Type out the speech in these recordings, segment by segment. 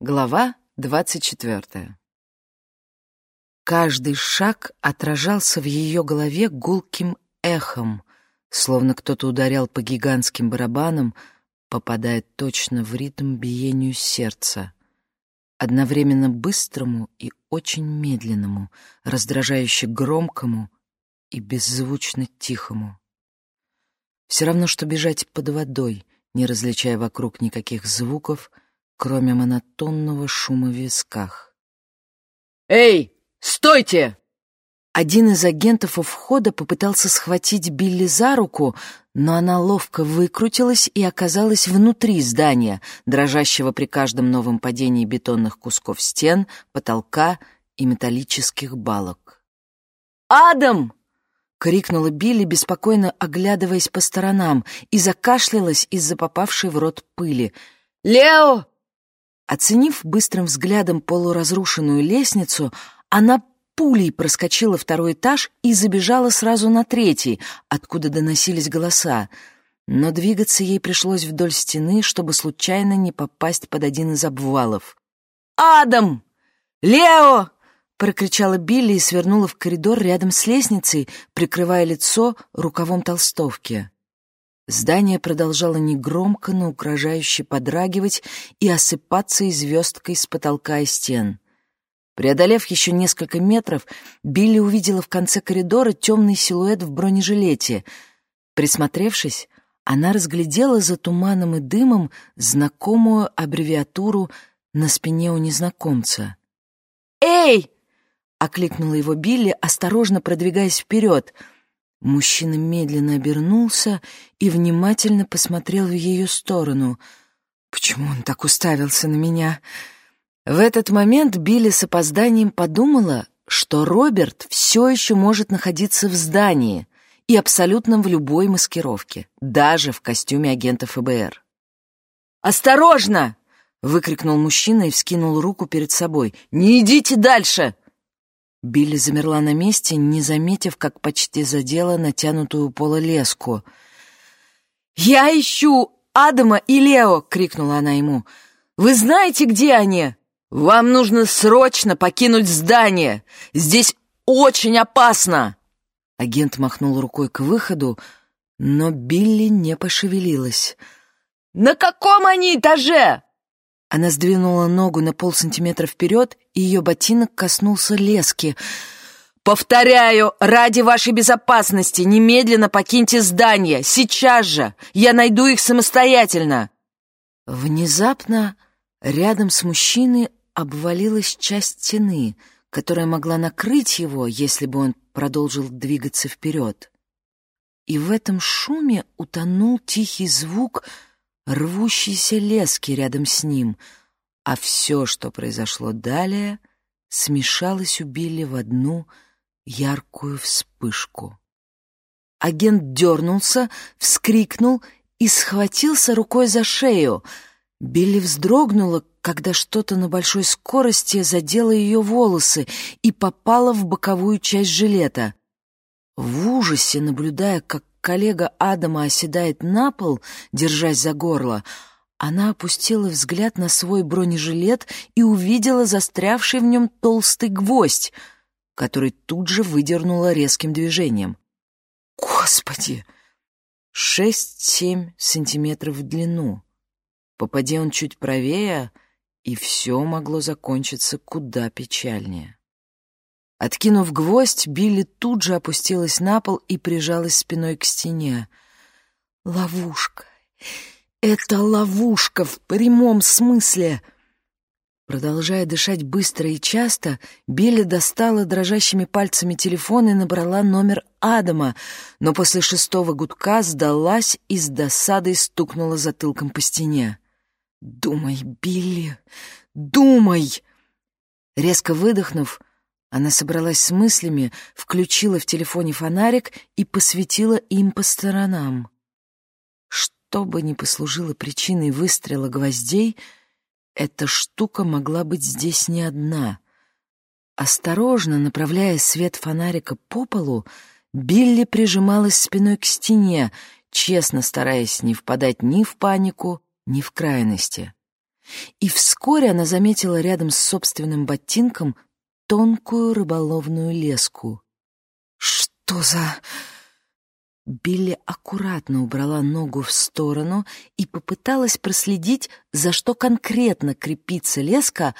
Глава двадцать четвертая. Каждый шаг отражался в ее голове гулким эхом, словно кто-то ударял по гигантским барабанам, попадая точно в ритм биению сердца, одновременно быстрому и очень медленному, раздражающе громкому и беззвучно тихому. Все равно, что бежать под водой, не различая вокруг никаких звуков — кроме монотонного шума в висках. «Эй, стойте!» Один из агентов у входа попытался схватить Билли за руку, но она ловко выкрутилась и оказалась внутри здания, дрожащего при каждом новом падении бетонных кусков стен, потолка и металлических балок. «Адам!» — крикнула Билли, беспокойно оглядываясь по сторонам, и закашлялась из-за попавшей в рот пыли. «Лео, Оценив быстрым взглядом полуразрушенную лестницу, она пулей проскочила второй этаж и забежала сразу на третий, откуда доносились голоса. Но двигаться ей пришлось вдоль стены, чтобы случайно не попасть под один из обвалов. «Адам! Лео!» — прокричала Билли и свернула в коридор рядом с лестницей, прикрывая лицо рукавом толстовки. Здание продолжало негромко, но угрожающе подрагивать и осыпаться звездкой с потолка и стен. Преодолев еще несколько метров, Билли увидела в конце коридора темный силуэт в бронежилете. Присмотревшись, она разглядела за туманом и дымом знакомую аббревиатуру на спине у незнакомца. «Эй!» — окликнула его Билли, осторожно продвигаясь вперед — Мужчина медленно обернулся и внимательно посмотрел в ее сторону. Почему он так уставился на меня? В этот момент Билли с опозданием подумала, что Роберт все еще может находиться в здании и абсолютно в любой маскировке, даже в костюме агента ФБР. «Осторожно!» — выкрикнул мужчина и вскинул руку перед собой. «Не идите дальше!» Билли замерла на месте, не заметив, как почти задела натянутую у пола леску. «Я ищу Адама и Лео!» — крикнула она ему. «Вы знаете, где они? Вам нужно срочно покинуть здание! Здесь очень опасно!» Агент махнул рукой к выходу, но Билли не пошевелилась. «На каком они этаже?» Она сдвинула ногу на полсантиметра вперед, и ее ботинок коснулся лески. «Повторяю, ради вашей безопасности немедленно покиньте здание! Сейчас же! Я найду их самостоятельно!» Внезапно рядом с мужчиной обвалилась часть стены, которая могла накрыть его, если бы он продолжил двигаться вперед. И в этом шуме утонул тихий звук — рвущейся лески рядом с ним, а все, что произошло далее, смешалось у Билли в одну яркую вспышку. Агент дернулся, вскрикнул и схватился рукой за шею. Билли вздрогнула, когда что-то на большой скорости задело ее волосы и попало в боковую часть жилета. В ужасе, наблюдая, как коллега Адама оседает на пол, держась за горло, она опустила взгляд на свой бронежилет и увидела застрявший в нем толстый гвоздь, который тут же выдернула резким движением. Господи! Шесть-семь сантиметров в длину. Попади он чуть правее, и все могло закончиться куда печальнее. Откинув гвоздь, Билли тут же опустилась на пол и прижалась спиной к стене. «Ловушка! Это ловушка в прямом смысле!» Продолжая дышать быстро и часто, Билли достала дрожащими пальцами телефон и набрала номер Адама, но после шестого гудка сдалась и с досадой стукнула затылком по стене. «Думай, Билли, думай!» Резко выдохнув, она собралась с мыслями, включила в телефоне фонарик и посветила им по сторонам. Что бы ни послужило причиной выстрела гвоздей, эта штука могла быть здесь не одна. Осторожно направляя свет фонарика по полу, Билли прижималась спиной к стене, честно стараясь не впадать ни в панику, ни в крайности. И вскоре она заметила рядом с собственным ботинком тонкую рыболовную леску. «Что за...» Билли аккуратно убрала ногу в сторону и попыталась проследить, за что конкретно крепится леска,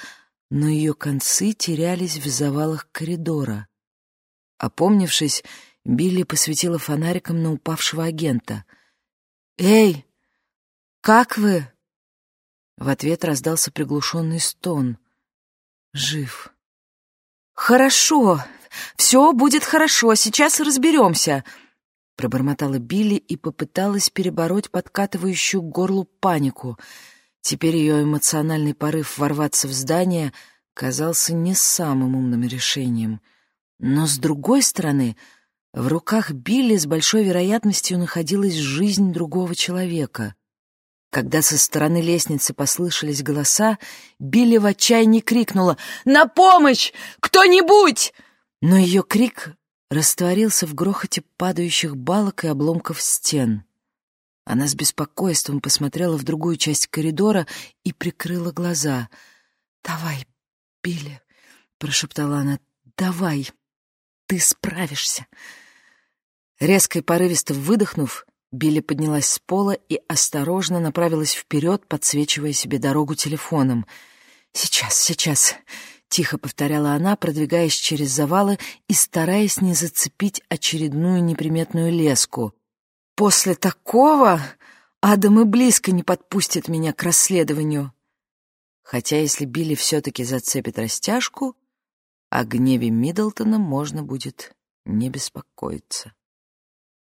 но ее концы терялись в завалах коридора. Опомнившись, Билли посветила фонариком на упавшего агента. «Эй, как вы?» В ответ раздался приглушенный стон. «Жив». «Хорошо, все будет хорошо, сейчас разберемся», — пробормотала Билли и попыталась перебороть подкатывающую к горлу панику. Теперь ее эмоциональный порыв ворваться в здание казался не самым умным решением. Но, с другой стороны, в руках Билли с большой вероятностью находилась жизнь другого человека. Когда со стороны лестницы послышались голоса, Билли в отчаянии крикнула «На помощь! Кто-нибудь!» Но ее крик растворился в грохоте падающих балок и обломков стен. Она с беспокойством посмотрела в другую часть коридора и прикрыла глаза. «Давай, Билли», — прошептала она, — «давай, ты справишься». Резко и порывисто выдохнув, Билли поднялась с пола и осторожно направилась вперед, подсвечивая себе дорогу телефоном. «Сейчас, сейчас», — тихо повторяла она, продвигаясь через завалы и стараясь не зацепить очередную неприметную леску. «После такого Адам и близко не подпустит меня к расследованию». Хотя если Билли все-таки зацепит растяжку, о гневе Миддлтона можно будет не беспокоиться.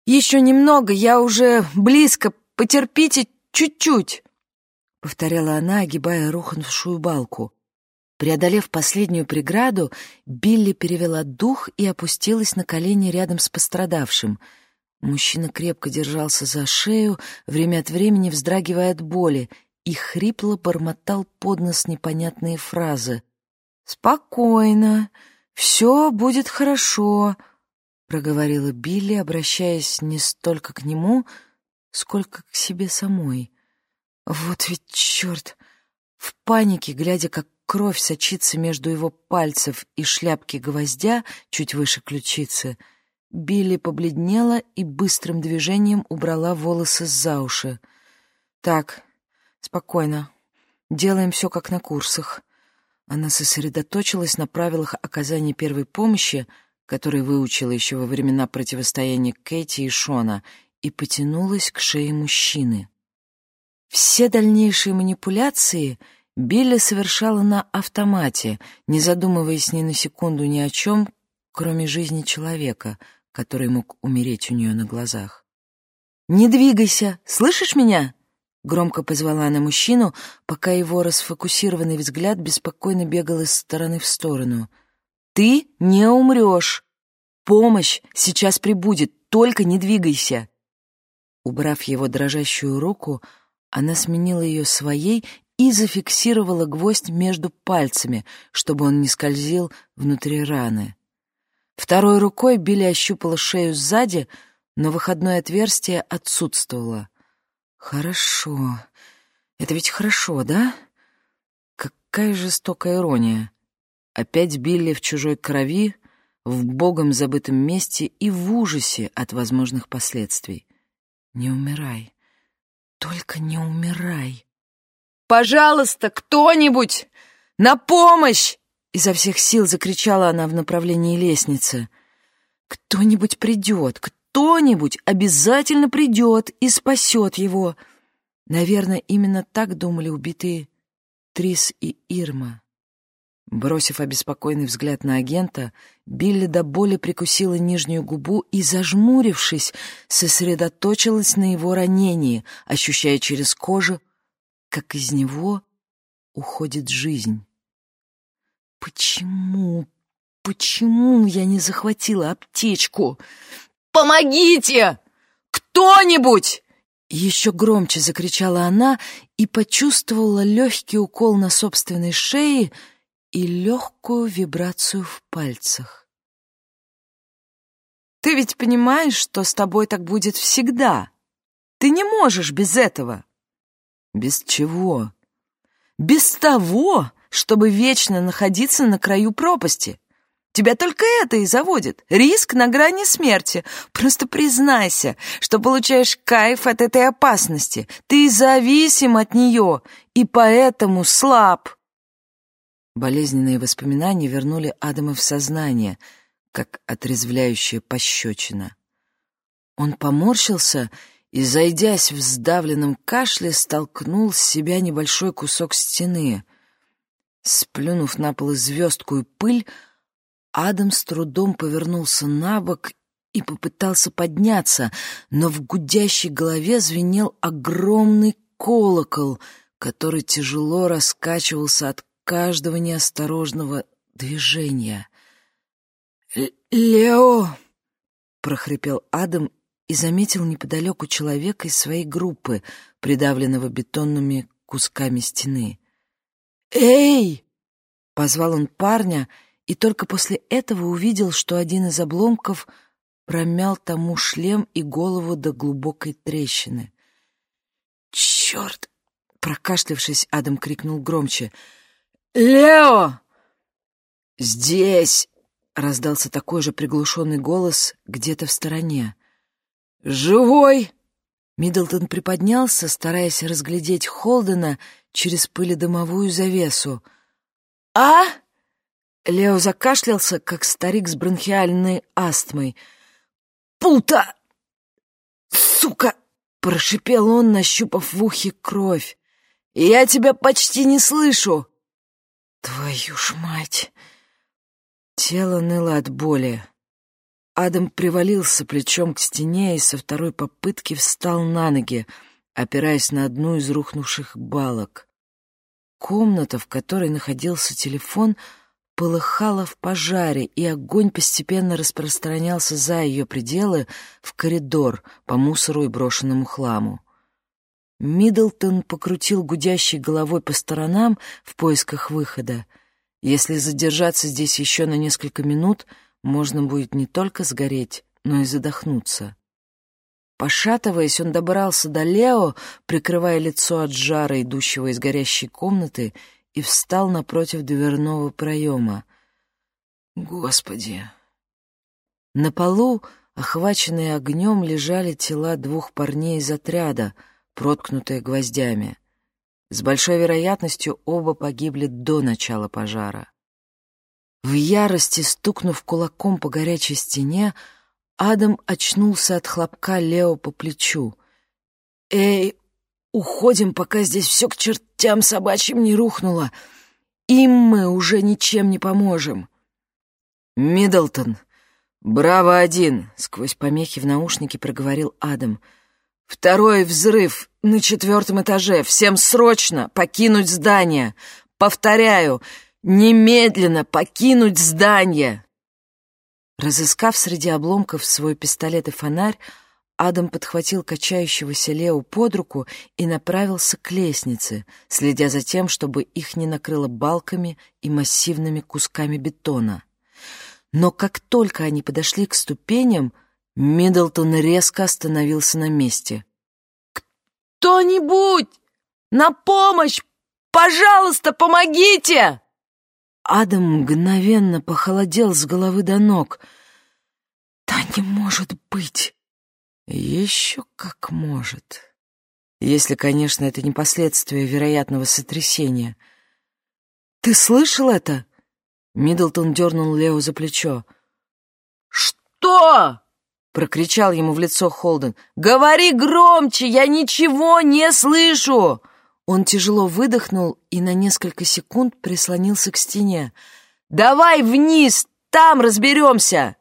«Еще немного, я уже близко, потерпите чуть-чуть», — повторяла она, огибая рухнувшую балку. Преодолев последнюю преграду, Билли перевела дух и опустилась на колени рядом с пострадавшим. Мужчина крепко держался за шею, время от времени вздрагивая от боли, и хрипло бормотал под нос непонятные фразы. «Спокойно, все будет хорошо», проговорила Билли, обращаясь не столько к нему, сколько к себе самой. Вот ведь черт! В панике, глядя, как кровь сочится между его пальцев и шляпки гвоздя чуть выше ключицы, Билли побледнела и быстрым движением убрала волосы за уши. «Так, спокойно. Делаем все как на курсах». Она сосредоточилась на правилах оказания первой помощи, который выучила еще во времена противостояния Кэти и Шона, и потянулась к шее мужчины. Все дальнейшие манипуляции Билли совершала на автомате, не задумываясь ни на секунду ни о чем, кроме жизни человека, который мог умереть у нее на глазах. «Не двигайся! Слышишь меня?» Громко позвала она мужчину, пока его расфокусированный взгляд беспокойно бегал из стороны в сторону — ты не умрешь. Помощь сейчас прибудет, только не двигайся. Убрав его дрожащую руку, она сменила ее своей и зафиксировала гвоздь между пальцами, чтобы он не скользил внутри раны. Второй рукой Билли ощупала шею сзади, но выходное отверстие отсутствовало. «Хорошо. Это ведь хорошо, да? Какая жестокая ирония. Опять Билли в чужой крови, в богом забытом месте и в ужасе от возможных последствий. Не умирай. Только не умирай. «Пожалуйста, кто-нибудь! На помощь!» Изо всех сил закричала она в направлении лестницы. «Кто-нибудь придет, кто-нибудь обязательно придет и спасет его!» Наверное, именно так думали убитые Трис и Ирма. Бросив обеспокоенный взгляд на агента, Билли до боли прикусила нижнюю губу и, зажмурившись, сосредоточилась на его ранении, ощущая через кожу, как из него уходит жизнь. «Почему, почему я не захватила аптечку? Помогите! Кто-нибудь!» Еще громче закричала она и почувствовала легкий укол на собственной шее — и легкую вибрацию в пальцах. «Ты ведь понимаешь, что с тобой так будет всегда? Ты не можешь без этого!» «Без чего?» Без того, чтобы вечно находиться на краю пропасти. Тебя только это и заводит. Риск на грани смерти. Просто признайся, что получаешь кайф от этой опасности. Ты зависим от нее и поэтому слаб. Болезненные воспоминания вернули Адама в сознание, как отрезвляющая пощечина. Он поморщился и, зайдясь в сдавленном кашле, столкнул с себя небольшой кусок стены. Сплюнув на пол звездку и пыль, Адам с трудом повернулся на бок и попытался подняться, но в гудящей голове звенел огромный колокол, который тяжело раскачивался от каждого неосторожного движения. «Лео!» — прохрипел Адам и заметил неподалеку человека из своей группы, придавленного бетонными кусками стены. «Эй!» — позвал он парня — и только после этого увидел, что один из обломков промял тому шлем и голову до глубокой трещины. «Черт!» — прокашлявшись, Адам крикнул громче. «Лео!» «Здесь!» — раздался такой же приглушенный голос где-то в стороне. «Живой!» Миддлтон приподнялся, стараясь разглядеть Холдена через пыледомовую завесу. «А?» Лео закашлялся, как старик с бронхиальной астмой. «Пута! Сука!» — прошипел он, нащупав в ухе кровь. «Я тебя почти не слышу!» «Твою ж мать!» Тело ныло от боли. Адам привалился плечом к стене и со второй попытки встал на ноги, опираясь на одну из рухнувших балок. Комната, в которой находился телефон — полыхала в пожаре, и огонь постепенно распространялся за ее пределы в коридор по мусору и брошенному хламу. Миддлтон покрутил гудящей головой по сторонам в поисках выхода. Если задержаться здесь еще на несколько минут, можно будет не только сгореть, но и задохнуться. Пошатываясь, он добрался до Лео, прикрывая лицо от жара, идущего из горящей комнаты, и встал напротив дверного проема. Господи! На полу, охваченные огнем, лежали тела двух парней из отряда, проткнутые гвоздями. С большой вероятностью оба погибли до начала пожара. В ярости, стукнув кулаком по горячей стене, Адам очнулся от хлопка Лео по плечу. «Эй, Уходим, пока здесь все к чертям собачьим не рухнуло. Им мы уже ничем не поможем. Миддлтон, браво-один, сквозь помехи в наушнике проговорил Адам. Второй взрыв на четвертом этаже. Всем срочно покинуть здание. Повторяю, немедленно покинуть здание. Разыскав среди обломков свой пистолет и фонарь, Адам подхватил качающегося Лео под руку и направился к лестнице, следя за тем, чтобы их не накрыло балками и массивными кусками бетона. Но как только они подошли к ступеням, Миддлтон резко остановился на месте. «Кто-нибудь! На помощь! Пожалуйста, помогите!» Адам мгновенно похолодел с головы до ног. «Да не может быть!» Еще как может. Если, конечно, это не последствия вероятного сотрясения. «Ты слышал это?» Миддлтон дернул Лео за плечо. «Что?» — прокричал ему в лицо Холден. «Говори громче, я ничего не слышу!» Он тяжело выдохнул и на несколько секунд прислонился к стене. «Давай вниз, там разберемся!»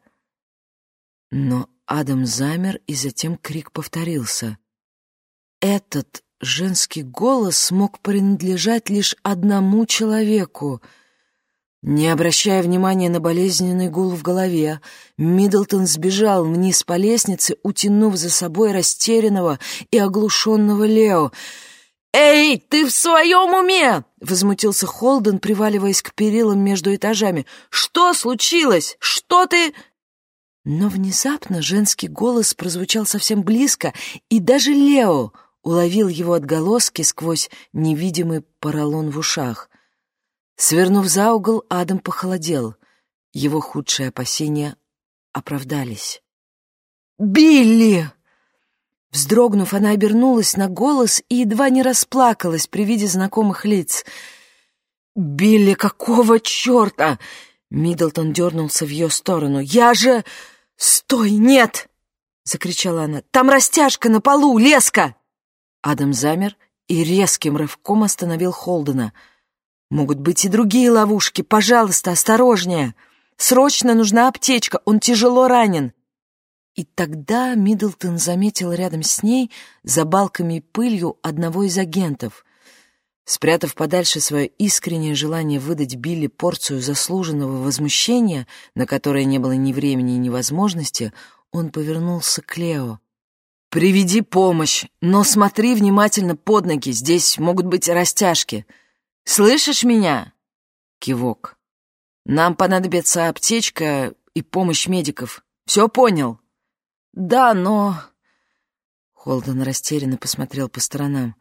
Но Адам замер, и затем крик повторился. Этот женский голос смог принадлежать лишь одному человеку. Не обращая внимания на болезненный гул в голове, Миддлтон сбежал вниз по лестнице, утянув за собой растерянного и оглушенного Лео. «Эй, ты в своем уме?» — возмутился Холден, приваливаясь к перилам между этажами. «Что случилось? Что ты...» Но внезапно женский голос прозвучал совсем близко, и даже Лео уловил его отголоски сквозь невидимый поролон в ушах. Свернув за угол, Адам похолодел. Его худшие опасения оправдались. «Билли!» Вздрогнув, она обернулась на голос и едва не расплакалась при виде знакомых лиц. «Билли, какого черта?» Миддлтон дернулся в ее сторону. «Я же...» «Стой, нет!» — закричала она. «Там растяжка на полу, леска!» Адам замер и резким рывком остановил Холдена. «Могут быть и другие ловушки. Пожалуйста, осторожнее! Срочно нужна аптечка, он тяжело ранен!» И тогда Миддлтон заметил рядом с ней за балками и пылью одного из агентов. Спрятав подальше свое искреннее желание выдать Билли порцию заслуженного возмущения, на которое не было ни времени, ни возможности, он повернулся к Лео. «Приведи помощь, но смотри внимательно под ноги, здесь могут быть растяжки. Слышишь меня?» Кивок. «Нам понадобится аптечка и помощь медиков. Все понял?» «Да, но...» Холден растерянно посмотрел по сторонам.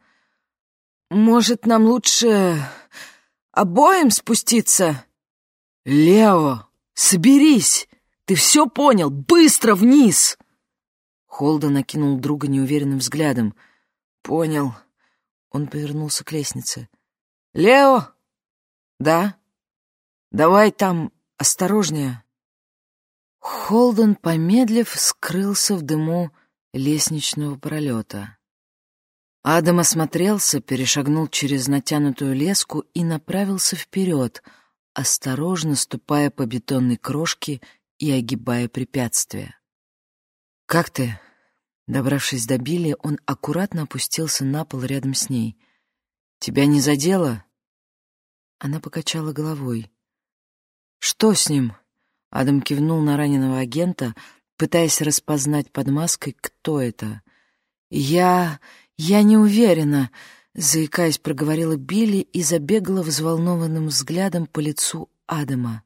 «Может, нам лучше обоим спуститься?» «Лео, соберись! Ты все понял? Быстро вниз!» Холден окинул друга неуверенным взглядом. «Понял». Он повернулся к лестнице. «Лео?» «Да?» «Давай там осторожнее». Холден, помедлив, скрылся в дыму лестничного пролета. Адам осмотрелся, перешагнул через натянутую леску и направился вперед, осторожно ступая по бетонной крошке и огибая препятствия. «Как ты?» Добравшись до Билли, он аккуратно опустился на пол рядом с ней. «Тебя не задело?» Она покачала головой. «Что с ним?» Адам кивнул на раненого агента, пытаясь распознать под маской, кто это. «Я... «Я не уверена», — заикаясь, проговорила Билли и забегала взволнованным взглядом по лицу Адама.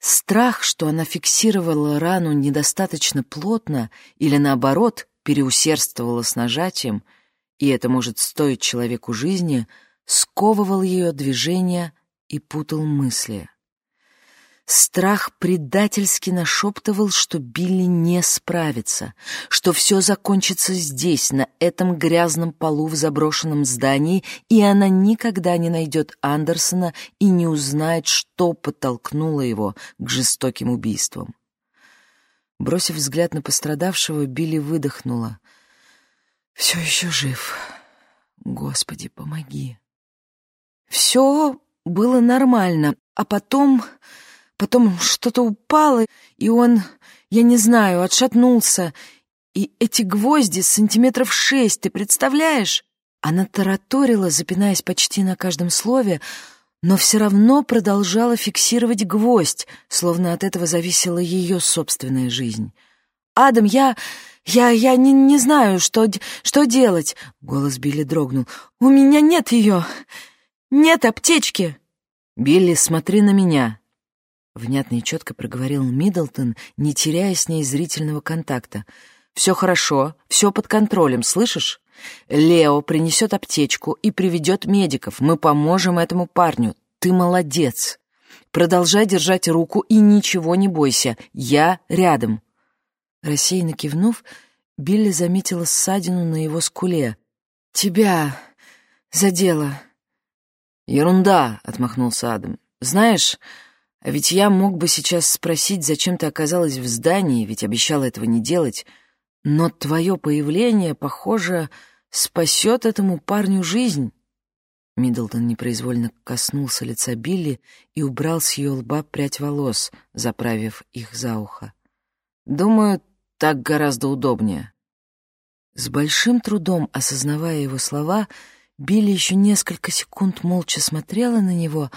Страх, что она фиксировала рану недостаточно плотно или, наоборот, переусердствовала с нажатием, и это может стоить человеку жизни, сковывал ее движения и путал мысли. Страх предательски нашептывал, что Билли не справится, что все закончится здесь, на этом грязном полу в заброшенном здании, и она никогда не найдет Андерсона и не узнает, что подтолкнуло его к жестоким убийствам. Бросив взгляд на пострадавшего, Билли выдохнула. «Все еще жив. Господи, помоги». Все было нормально, а потом... Потом что-то упало, и он, я не знаю, отшатнулся. И эти гвозди сантиметров шесть, ты представляешь? Она тараторила, запинаясь почти на каждом слове, но все равно продолжала фиксировать гвоздь, словно от этого зависела ее собственная жизнь. «Адам, я... я... я не, не знаю, что... что делать!» Голос Билли дрогнул. «У меня нет ее! Нет аптечки!» «Билли, смотри на меня!» Внятно и четко проговорил Миддлтон, не теряя с ней зрительного контакта. «Все хорошо, все под контролем, слышишь? Лео принесет аптечку и приведет медиков. Мы поможем этому парню. Ты молодец. Продолжай держать руку и ничего не бойся. Я рядом». Рассеянно кивнув, Билли заметила ссадину на его скуле. «Тебя задело». «Ерунда», — отмахнулся Адам. «Знаешь...» А ведь я мог бы сейчас спросить, зачем ты оказалась в здании, ведь обещала этого не делать. Но твое появление, похоже, спасет этому парню жизнь. Миддлтон непроизвольно коснулся лица Билли и убрал с ее лба прядь волос, заправив их за ухо. «Думаю, так гораздо удобнее». С большим трудом осознавая его слова, Билли еще несколько секунд молча смотрела на него,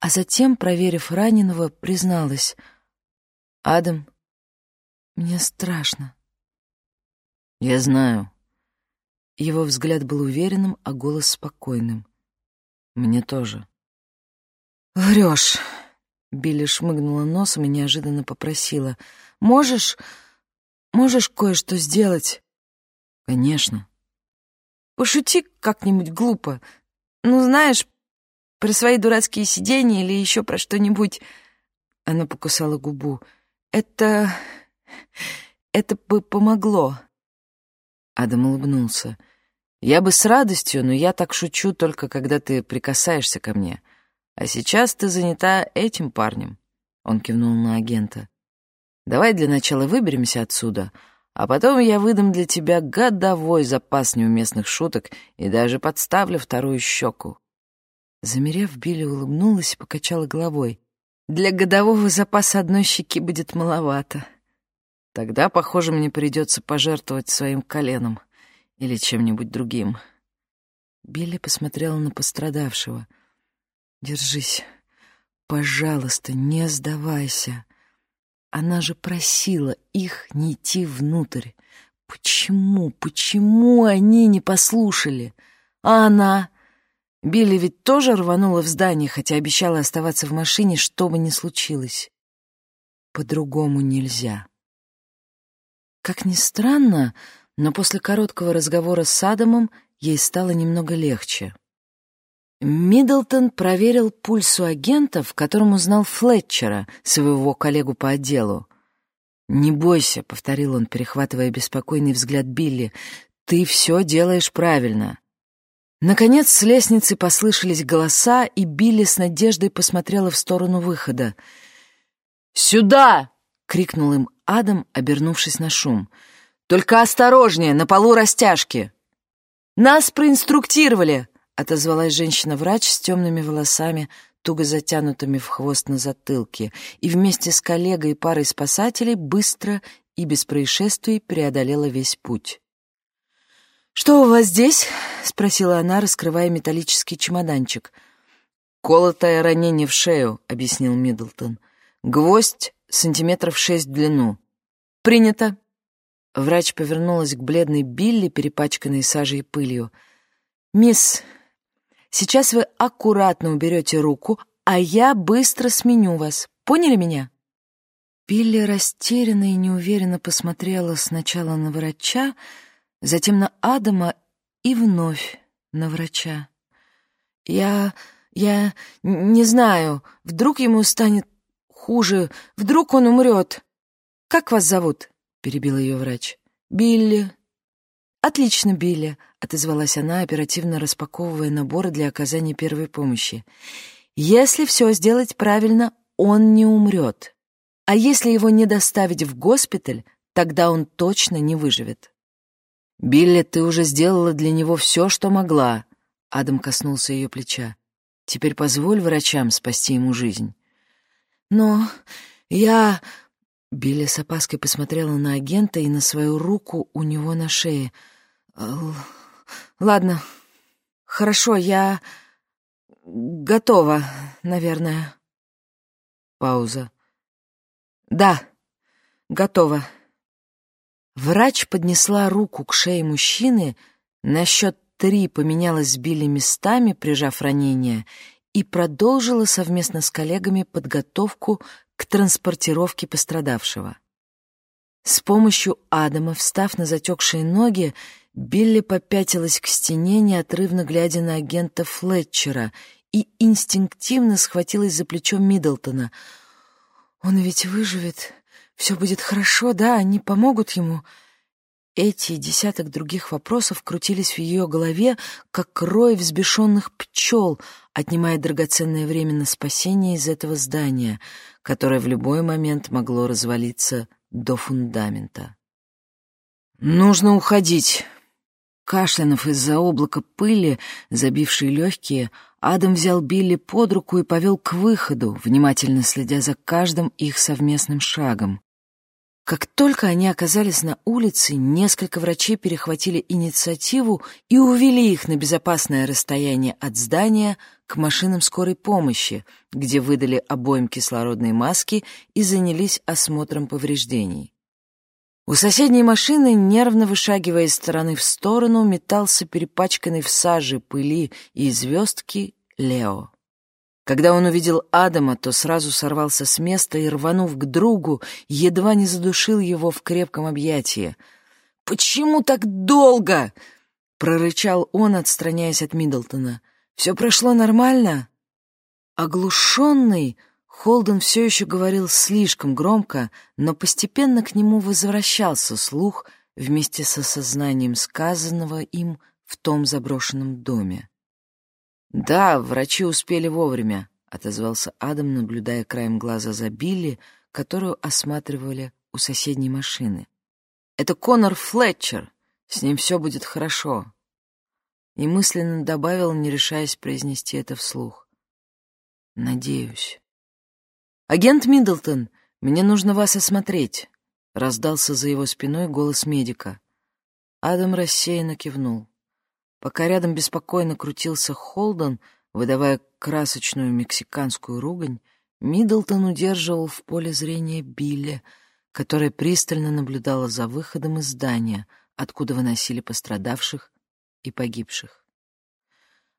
а затем, проверив раненого, призналась. «Адам, мне страшно». «Я знаю». Его взгляд был уверенным, а голос спокойным. «Мне тоже». «Врешь!» Билли шмыгнула носом и неожиданно попросила. «Можешь... можешь кое-что сделать?» «Конечно». Пошути как-нибудь глупо. Ну, знаешь, про свои дурацкие сидения или еще про что-нибудь. Она покусала губу. Это... это бы помогло. Адам улыбнулся. Я бы с радостью, но я так шучу только, когда ты прикасаешься ко мне. А сейчас ты занята этим парнем. Он кивнул на агента. Давай для начала выберемся отсюда, а потом я выдам для тебя годовой запас неуместных шуток и даже подставлю вторую щеку. Замерев, Билли улыбнулась и покачала головой. «Для годового запаса одной щеки будет маловато. Тогда, похоже, мне придется пожертвовать своим коленом или чем-нибудь другим». Билли посмотрела на пострадавшего. «Держись. Пожалуйста, не сдавайся. Она же просила их не идти внутрь. Почему, почему они не послушали? А она...» Билли ведь тоже рванула в здание, хотя обещала оставаться в машине, что бы ни случилось. По-другому нельзя. Как ни странно, но после короткого разговора с Адамом ей стало немного легче. Миддлтон проверил пульс у агента, в котором узнал Флетчера, своего коллегу по отделу. «Не бойся», — повторил он, перехватывая беспокойный взгляд Билли, — «ты все делаешь правильно. Наконец с лестницы послышались голоса, и Билли с надеждой посмотрела в сторону выхода. «Сюда!» — крикнул им Адам, обернувшись на шум. «Только осторожнее, на полу растяжки!» «Нас проинструктировали!» — отозвалась женщина-врач с темными волосами, туго затянутыми в хвост на затылке, и вместе с коллегой и парой спасателей быстро и без происшествий преодолела весь путь. «Что у вас здесь?» — спросила она, раскрывая металлический чемоданчик. «Колотое ранение в шею», — объяснил Миддлтон. «Гвоздь сантиметров шесть в длину». «Принято». Врач повернулась к бледной Билли, перепачканной сажей и пылью. «Мисс, сейчас вы аккуратно уберете руку, а я быстро сменю вас. Поняли меня?» Билли растерянно и неуверенно посмотрела сначала на врача, затем на Адама и вновь на врача. «Я... я не знаю, вдруг ему станет хуже, вдруг он умрет. Как вас зовут?» — перебил ее врач. «Билли». «Отлично, Билли», — отозвалась она, оперативно распаковывая наборы для оказания первой помощи. «Если все сделать правильно, он не умрет. А если его не доставить в госпиталь, тогда он точно не выживет». «Билли, ты уже сделала для него все, что могла», — Адам коснулся ее плеча. «Теперь позволь врачам спасти ему жизнь». «Но я...» Билли с опаской посмотрела на агента и на свою руку у него на шее. «Ладно, хорошо, я готова, наверное». Пауза. «Да, готова». Врач поднесла руку к шее мужчины, на счет три поменялась с Билли местами, прижав ранение, и продолжила совместно с коллегами подготовку к транспортировке пострадавшего. С помощью Адама, встав на затекшие ноги, Билли попятилась к стене, неотрывно глядя на агента Флетчера, и инстинктивно схватилась за плечо Миддлтона. «Он ведь выживет!» Все будет хорошо, да, они помогут ему. Эти и десяток других вопросов крутились в ее голове, как рой взбешенных пчел, отнимая драгоценное время на спасение из этого здания, которое в любой момент могло развалиться до фундамента. «Нужно уходить!» Кашлянув из-за облака пыли, забившей легкие, Адам взял Билли под руку и повел к выходу, внимательно следя за каждым их совместным шагом. Как только они оказались на улице, несколько врачей перехватили инициативу и увели их на безопасное расстояние от здания к машинам скорой помощи, где выдали обоим кислородные маски и занялись осмотром повреждений. У соседней машины, нервно вышагивая из стороны в сторону, метался перепачканный в саже, пыли и звездки Лео. Когда он увидел Адама, то сразу сорвался с места и, рванув к другу, едва не задушил его в крепком объятии. «Почему так долго?» прорычал он, отстраняясь от Миддлтона. «Все прошло нормально?» Оглушенный, Холден все еще говорил слишком громко, но постепенно к нему возвращался слух вместе с осознанием сказанного им в том заброшенном доме. «Да, врачи успели вовремя», — отозвался Адам, наблюдая краем глаза за Билли, которую осматривали у соседней машины. «Это Конор Флетчер. С ним все будет хорошо». И мысленно добавил, не решаясь произнести это вслух. «Надеюсь». «Агент Миддлтон, мне нужно вас осмотреть», — раздался за его спиной голос медика. Адам рассеянно кивнул. Пока рядом беспокойно крутился Холден, выдавая красочную мексиканскую ругань, Миддлтон удерживал в поле зрения Билли, которая пристально наблюдала за выходом из здания, откуда выносили пострадавших и погибших.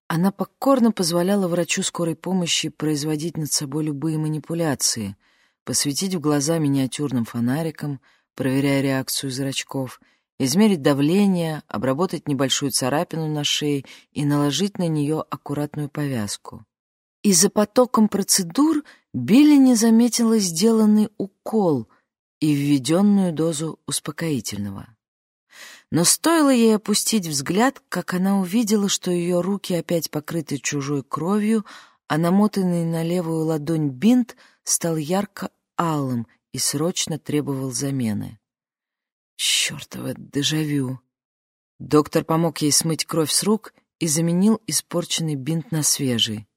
Она покорно позволяла врачу скорой помощи производить над собой любые манипуляции, посветить в глаза миниатюрным фонариком, проверяя реакцию зрачков — измерить давление, обработать небольшую царапину на шее и наложить на нее аккуратную повязку. И за потоком процедур Билли не заметила сделанный укол и введенную дозу успокоительного. Но стоило ей опустить взгляд, как она увидела, что ее руки опять покрыты чужой кровью, а намотанный на левую ладонь бинт стал ярко-алым и срочно требовал замены. Чёртово дежавю. Доктор помог ей смыть кровь с рук и заменил испорченный бинт на свежий.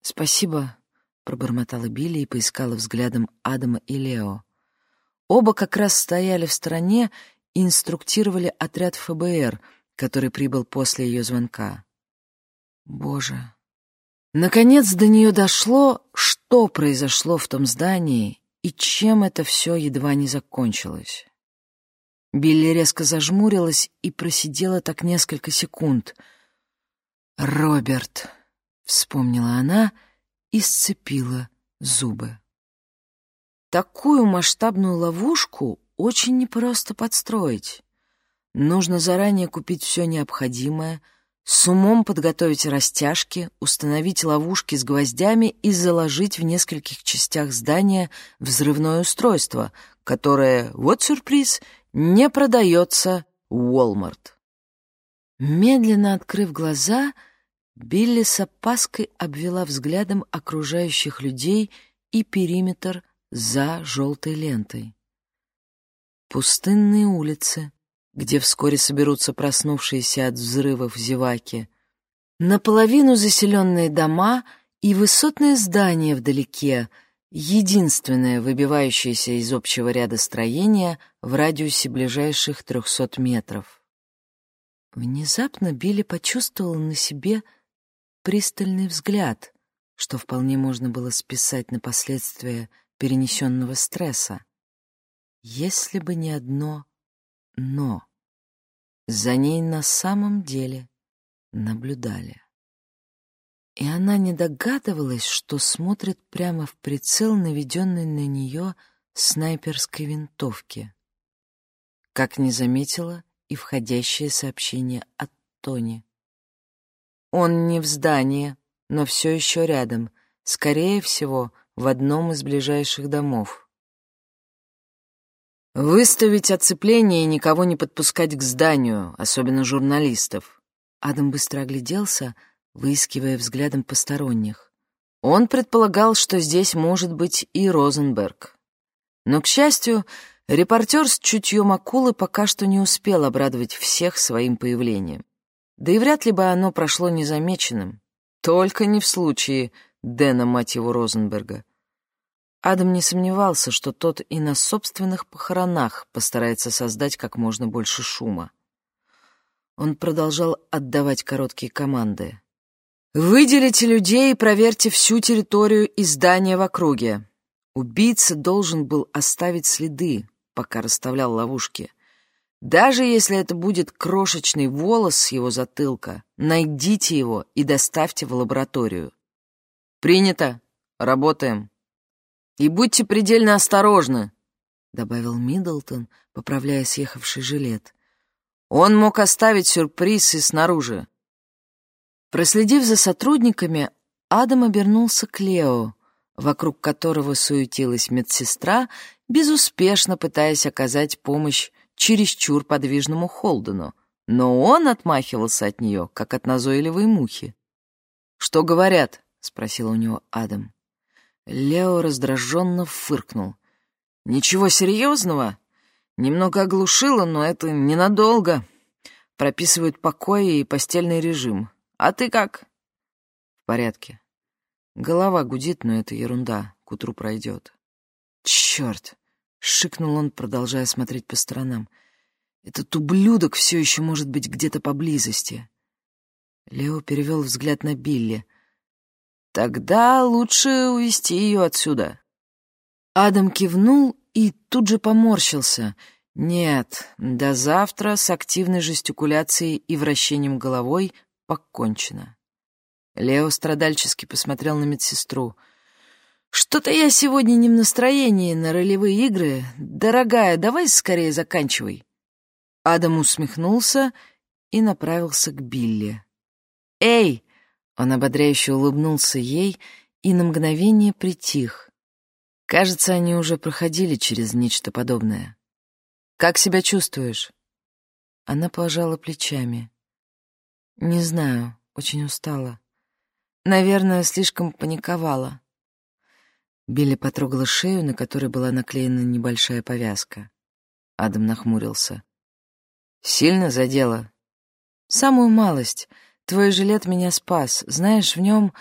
«Спасибо», — пробормотала Билли и поискала взглядом Адама и Лео. Оба как раз стояли в стороне инструктировали отряд ФБР, который прибыл после ее звонка. Боже. Наконец до нее дошло, что произошло в том здании и чем это все едва не закончилось. Билли резко зажмурилась и просидела так несколько секунд. «Роберт», — вспомнила она и сцепила зубы. Такую масштабную ловушку очень непросто подстроить. Нужно заранее купить все необходимое, с умом подготовить растяжки, установить ловушки с гвоздями и заложить в нескольких частях здания взрывное устройство, которое, вот сюрприз, не продается Уолмарт. Медленно открыв глаза, Билли с опаской обвела взглядом окружающих людей и периметр за желтой лентой. Пустынные улицы, где вскоре соберутся проснувшиеся от взрывов зеваки, наполовину заселенные дома и высотные здания вдалеке — единственное выбивающееся из общего ряда строение в радиусе ближайших трехсот метров. Внезапно Билли почувствовал на себе пристальный взгляд, что вполне можно было списать на последствия перенесенного стресса. Если бы не одно «но». За ней на самом деле наблюдали и она не догадывалась, что смотрит прямо в прицел наведенной на нее снайперской винтовки. Как не заметила и входящее сообщение от Тони. Он не в здании, но все еще рядом, скорее всего, в одном из ближайших домов. «Выставить оцепление и никого не подпускать к зданию, особенно журналистов». Адам быстро огляделся — выискивая взглядом посторонних. Он предполагал, что здесь может быть и Розенберг. Но, к счастью, репортер с чутьем акулы пока что не успел обрадовать всех своим появлением. Да и вряд ли бы оно прошло незамеченным. Только не в случае Дэна, мать его, Розенберга. Адам не сомневался, что тот и на собственных похоронах постарается создать как можно больше шума. Он продолжал отдавать короткие команды. Выделите людей и проверьте всю территорию и здания в округе. Убийца должен был оставить следы, пока расставлял ловушки. Даже если это будет крошечный волос с его затылка, найдите его и доставьте в лабораторию. Принято. Работаем. И будьте предельно осторожны, — добавил Миддлтон, поправляя съехавший жилет. Он мог оставить сюрприз и снаружи. Проследив за сотрудниками, Адам обернулся к Лео, вокруг которого суетилась медсестра, безуспешно пытаясь оказать помощь чересчур подвижному Холдену, но он отмахивался от нее, как от назойливой мухи. «Что говорят?» — спросил у него Адам. Лео раздраженно фыркнул. «Ничего серьезного. Немного оглушило, но это ненадолго. Прописывают покой и постельный режим. А ты как?» «В порядке. Голова гудит, но это ерунда. К утру пройдет». «Черт!» — шикнул он, продолжая смотреть по сторонам. «Этот ублюдок все еще может быть где-то поблизости». Лео перевел взгляд на Билли. «Тогда лучше увести ее отсюда». Адам кивнул и тут же поморщился. «Нет, до завтра с активной жестикуляцией и вращением головой покончено». Лео страдальчески посмотрел на медсестру. «Что-то я сегодня не в настроении на ролевые игры. Дорогая, давай скорее заканчивай». Адам усмехнулся и направился к Билли. «Эй!» — он ободряюще улыбнулся ей и на мгновение притих. Кажется, они уже проходили через нечто подобное. «Как себя чувствуешь?» Она пожала плечами. «Не знаю, очень устала. Наверное, слишком паниковала». Билли потрогала шею, на которой была наклеена небольшая повязка. Адам нахмурился. «Сильно задела?» «Самую малость. Твой жилет меня спас. Знаешь, в нем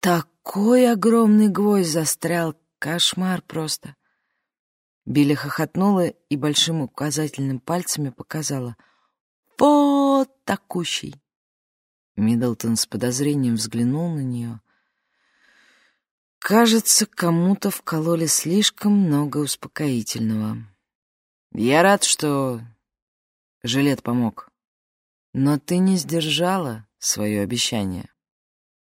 такой огромный гвоздь застрял. Кошмар просто. Билли хохотнула и большим указательным пальцами показала. «Вот такущий!» Миддлтон с подозрением взглянул на нее. Кажется, кому-то вкололи слишком много успокоительного. Я рад, что жилет помог. Но ты не сдержала свое обещание.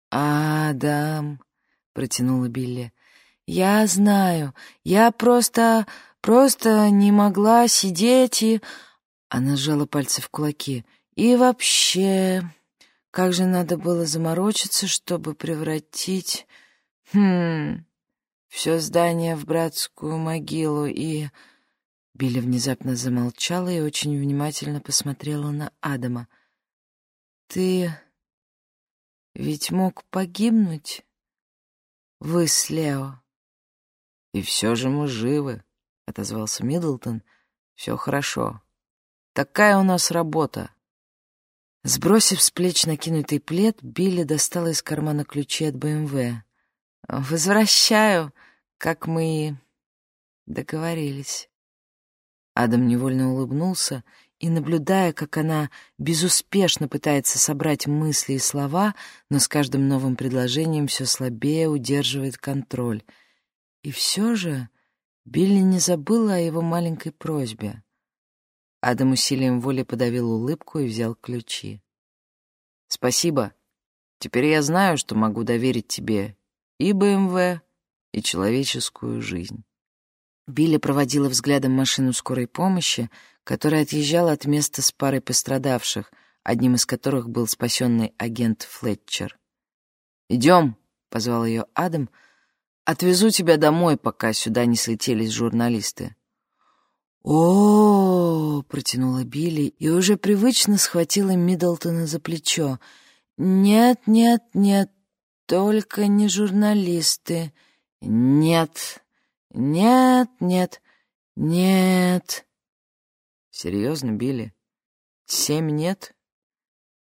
«Адам», — протянула Билли, — «я знаю, я просто, просто не могла сидеть и...» Она сжала пальцы в кулаки. «И вообще, как же надо было заморочиться, чтобы превратить... Хм... Все здание в братскую могилу и...» Билли внезапно замолчала и очень внимательно посмотрела на Адама — ты ведь мог погибнуть? Вы с Лео. И все же мы живы, — отозвался Миддлтон. Все хорошо. Такая у нас работа. Сбросив с плеч накинутый плед, Билли достала из кармана ключи от БМВ. «Возвращаю, как мы и договорились». Адам невольно улыбнулся и, наблюдая, как она безуспешно пытается собрать мысли и слова, но с каждым новым предложением все слабее удерживает контроль. И все же Билли не забыла о его маленькой просьбе. Адам усилием воли подавил улыбку и взял ключи. «Спасибо. Теперь я знаю, что могу доверить тебе и БМВ, и человеческую жизнь». Билли проводила взглядом машину скорой помощи, которая отъезжала от места с парой пострадавших, одним из которых был спасенный агент Флетчер. «Идем», — позвал ее Адам, — «отвезу тебя домой, пока сюда не слетелись журналисты». «О-о-о!» — протянула Билли и уже привычно схватила Миддлтона за плечо. «Нет, нет, нет, только не журналисты. Нет, нет, нет, нет». Серьезно, Билли? Семь нет?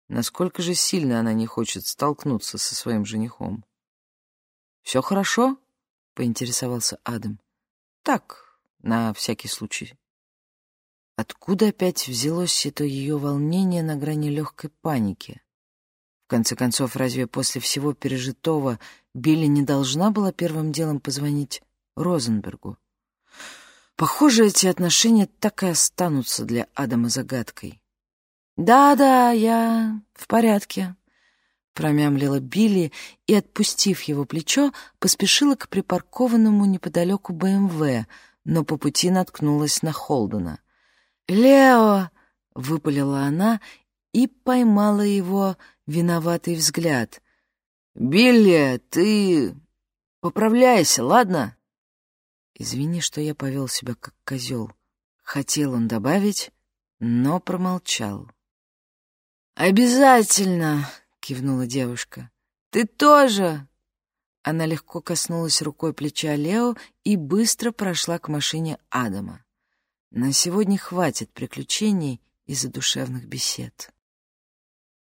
Насколько же сильно она не хочет столкнуться со своим женихом? «Все хорошо?» — поинтересовался Адам. «Так, на всякий случай». Откуда опять взялось это ее волнение на грани легкой паники? В конце концов, разве после всего пережитого Билли не должна была первым делом позвонить Розенбергу? Похоже, эти отношения так и останутся для Адама загадкой. «Да-да, я в порядке», — промямлила Билли и, отпустив его плечо, поспешила к припаркованному неподалеку БМВ, но по пути наткнулась на Холдена. «Лео!» — выпалила она и поймала его виноватый взгляд. «Билли, ты поправляйся, ладно?» «Извини, что я повел себя как козел». Хотел он добавить, но промолчал. «Обязательно!» — кивнула девушка. «Ты тоже!» Она легко коснулась рукой плеча Лео и быстро прошла к машине Адама. На сегодня хватит приключений и задушевных бесед.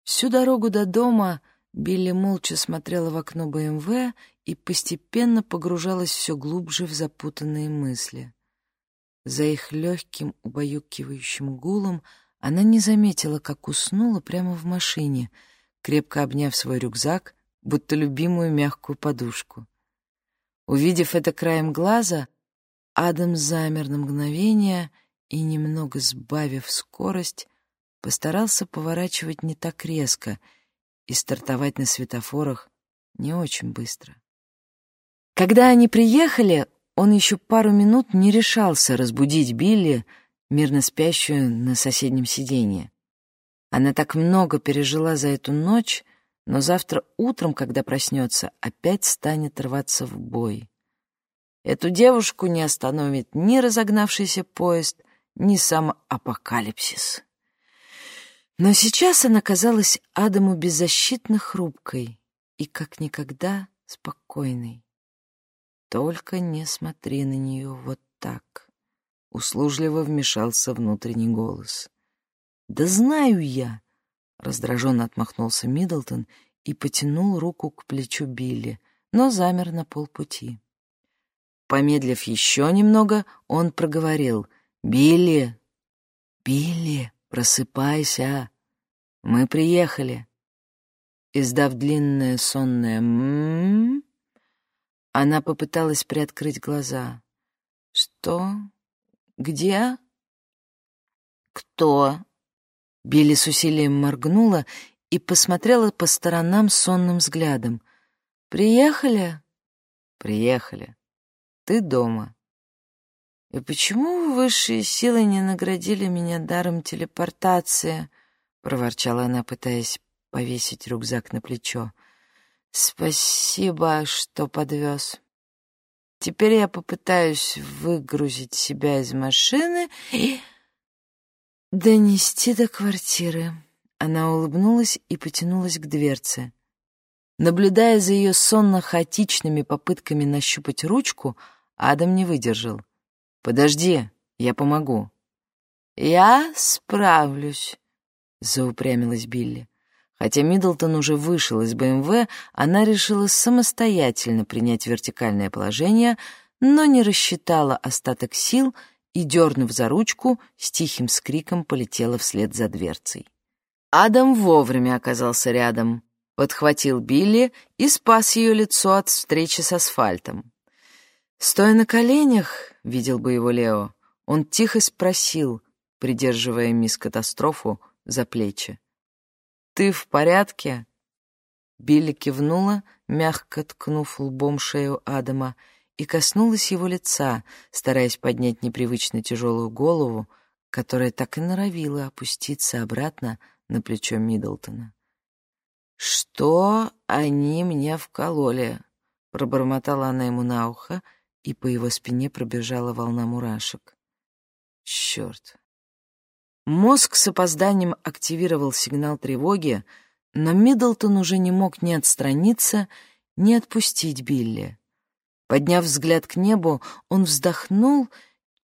Всю дорогу до дома Билли молча смотрела в окно БМВ и постепенно погружалась все глубже в запутанные мысли. За их легким, убаюкивающим гулом она не заметила, как уснула прямо в машине, крепко обняв свой рюкзак, будто любимую мягкую подушку. Увидев это краем глаза, Адам замер на мгновение и, немного сбавив скорость, постарался поворачивать не так резко и стартовать на светофорах не очень быстро. Когда они приехали, он еще пару минут не решался разбудить Билли, мирно спящую на соседнем сиденье. Она так много пережила за эту ночь, но завтра утром, когда проснется, опять станет рваться в бой. Эту девушку не остановит ни разогнавшийся поезд, ни сам апокалипсис. Но сейчас она казалась Адаму беззащитно хрупкой и как никогда спокойной. Только не смотри на нее вот так. Услужливо вмешался внутренний голос. Да знаю я, раздраженно отмахнулся Миддлтон и потянул руку к плечу Билли, но замер на полпути. Помедлив еще немного, он проговорил. «Билли! Билли, просыпайся! Мы приехали!» Издав длинное сонное «м-м-м», она попыталась приоткрыть глаза. «Что? Где?» «Кто?» Билли с усилием моргнула и посмотрела по сторонам сонным взглядом. «Приехали?» «Приехали. Ты дома». «И почему высшие силы не наградили меня даром телепортации?» — проворчала она, пытаясь повесить рюкзак на плечо. Спасибо, что подвез. Теперь я попытаюсь выгрузить себя из машины и донести до квартиры. Она улыбнулась и потянулась к дверце. Наблюдая за ее сонно-хаотичными попытками нащупать ручку, Адам не выдержал. «Подожди, я помогу». «Я справлюсь», — заупрямилась Билли. Хотя Миддлтон уже вышел из БМВ, она решила самостоятельно принять вертикальное положение, но не рассчитала остаток сил и, дернув за ручку, с тихим скриком полетела вслед за дверцей. Адам вовремя оказался рядом, подхватил Билли и спас ее лицо от встречи с асфальтом. Стоя на коленях, видел бы его Лео, он тихо спросил, придерживая мисс катастрофу за плечи. «Ты в порядке?» Билли кивнула, мягко ткнув лбом шею Адама, и коснулась его лица, стараясь поднять непривычно тяжелую голову, которая так и норовила опуститься обратно на плечо Миддлтона. «Что они мне вкололи?» — пробормотала она ему на ухо, и по его спине пробежала волна мурашек. «Черт, Мозг с опозданием активировал сигнал тревоги, но Миддлтон уже не мог ни отстраниться, ни отпустить Билли. Подняв взгляд к небу, он вздохнул,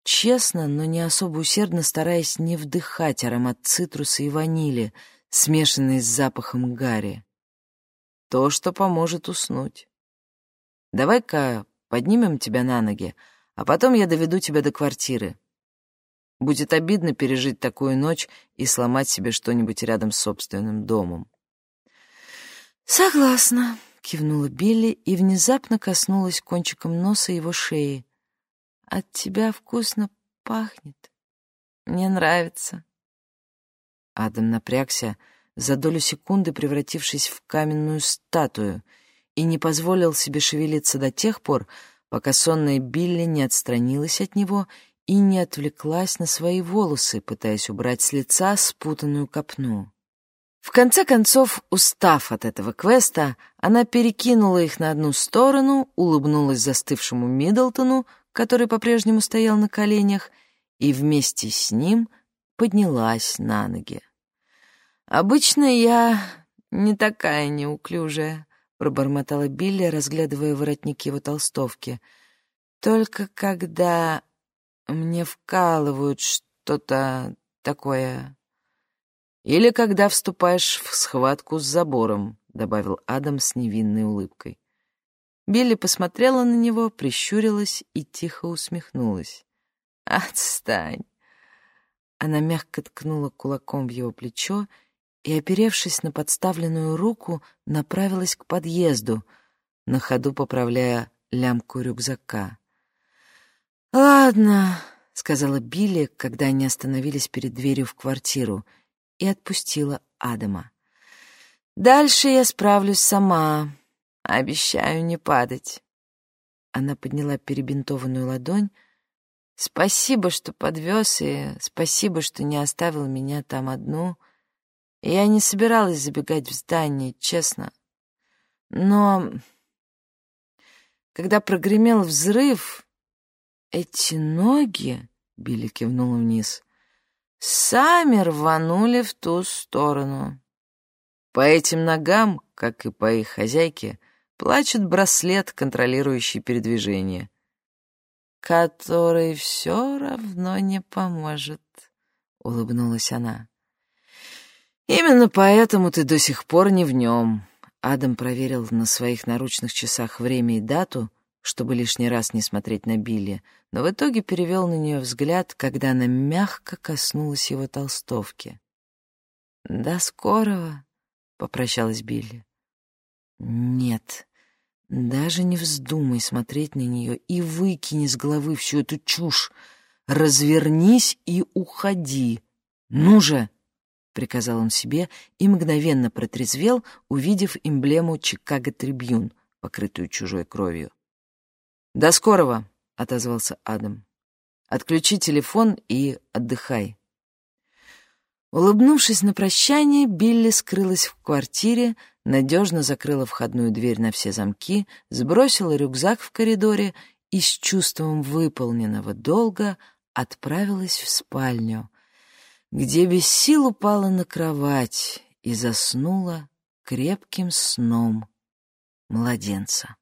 честно, но не особо усердно стараясь не вдыхать аромат цитруса и ванили, смешанный с запахом гари. То, что поможет уснуть. Давай-ка поднимем тебя на ноги, а потом я доведу тебя до квартиры. Будет обидно пережить такую ночь и сломать себе что-нибудь рядом с собственным домом. «Согласна», — кивнула Билли и внезапно коснулась кончиком носа его шеи. «От тебя вкусно пахнет. Мне нравится». Адам напрягся, за долю секунды превратившись в каменную статую, и не позволил себе шевелиться до тех пор, пока сонная Билли не отстранилась от него и не отвлеклась на свои волосы, пытаясь убрать с лица спутанную копну. В конце концов, устав от этого квеста, она перекинула их на одну сторону, улыбнулась застывшему Миддлтону, который по-прежнему стоял на коленях, и вместе с ним поднялась на ноги. «Обычно я не такая неуклюжая», — пробормотала Билли, разглядывая воротник его толстовки. «Только когда мне вкалывают что-то такое «Или когда вступаешь в схватку с забором», — добавил Адам с невинной улыбкой. Билли посмотрела на него, прищурилась и тихо усмехнулась. «Отстань!» Она мягко ткнула кулаком в его плечо и, оперевшись на подставленную руку, направилась к подъезду, на ходу поправляя лямку рюкзака. «Ладно», — сказала Билли, когда они остановились перед дверью в квартиру — и отпустила Адама. «Дальше я справлюсь сама. Обещаю не падать». Она подняла перебинтованную ладонь. «Спасибо, что подвез, и спасибо, что не оставил меня там одну. Я не собиралась забегать в здание, честно. Но когда прогремел взрыв, эти ноги...» — Билли кивнула вниз сами рванули в ту сторону. По этим ногам, как и по их хозяйке, плачет браслет, контролирующий передвижение, который все равно не поможет, — улыбнулась она. «Именно поэтому ты до сих пор не в нем». Адам проверил на своих наручных часах время и дату чтобы лишний раз не смотреть на Билли, но в итоге перевел на нее взгляд, когда она мягко коснулась его толстовки. «До скорого», — попрощалась Билли. «Нет, даже не вздумай смотреть на нее и выкини с головы всю эту чушь. Развернись и уходи. Ну же!» — приказал он себе и мгновенно протрезвел, увидев эмблему «Чикаго Трибьюн», покрытую чужой кровью. «До скорого», — отозвался Адам. «Отключи телефон и отдыхай». Улыбнувшись на прощание, Билли скрылась в квартире, надежно закрыла входную дверь на все замки, сбросила рюкзак в коридоре и с чувством выполненного долга отправилась в спальню, где без сил упала на кровать и заснула крепким сном младенца.